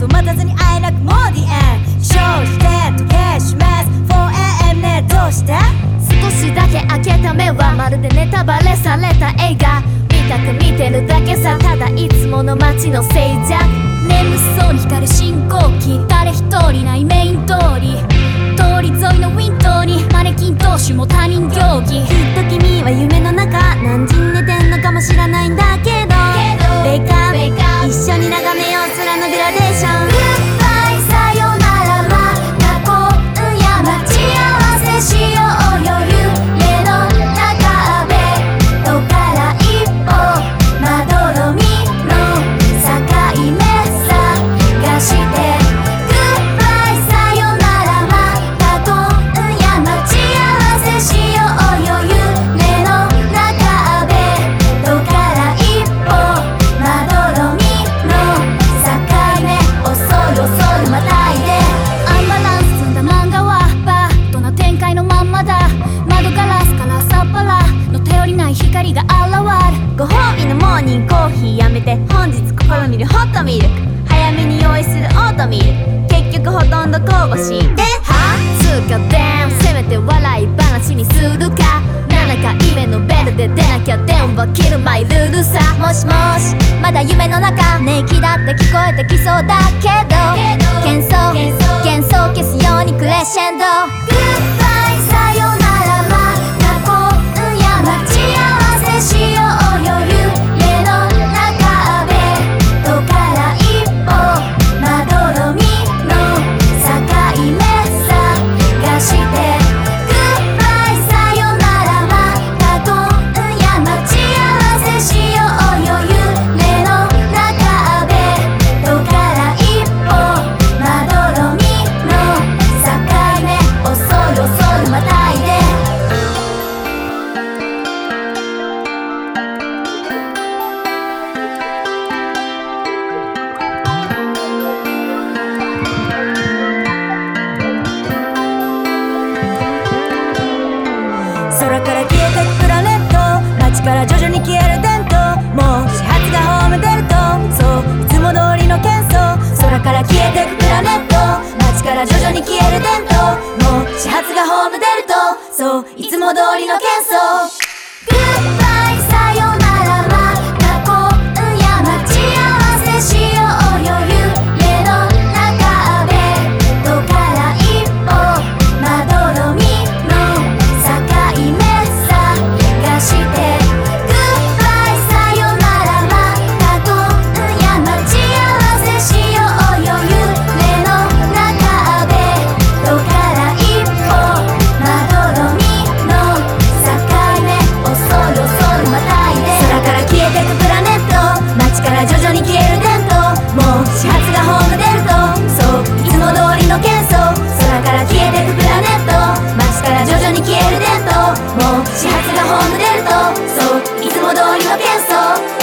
そう待たずにモーディエン消して時計します。4am ねどうして？少しだけ開けた目はまるでネタバレされた映画。見たく見てるだけさ。ただいつもの街の静寂眠そうに光る信号機誰一人ないメイン通り。通り沿いのウィンドウにマネキン同士も他人行儀。きっと君は夢の中何時に寝てんのかも知らないんだけど。Wake up 一緒に眺めご褒美のモーニングコーヒーやめて本日試みるホットミルク。早めに用意するオートミール。結局ほとんど交互してはつうかでんせめて笑い話にするか。7回目のベルで出なきゃ電話切るマイルールさ。もしもしまだ夢の中寝息だって聞こえてきそうだけど。喧騒幻想消すようにクレッシェンド。から徐々に消える伝統もう始発がホーム出るとそういつも通りの喧騒。lo pienso.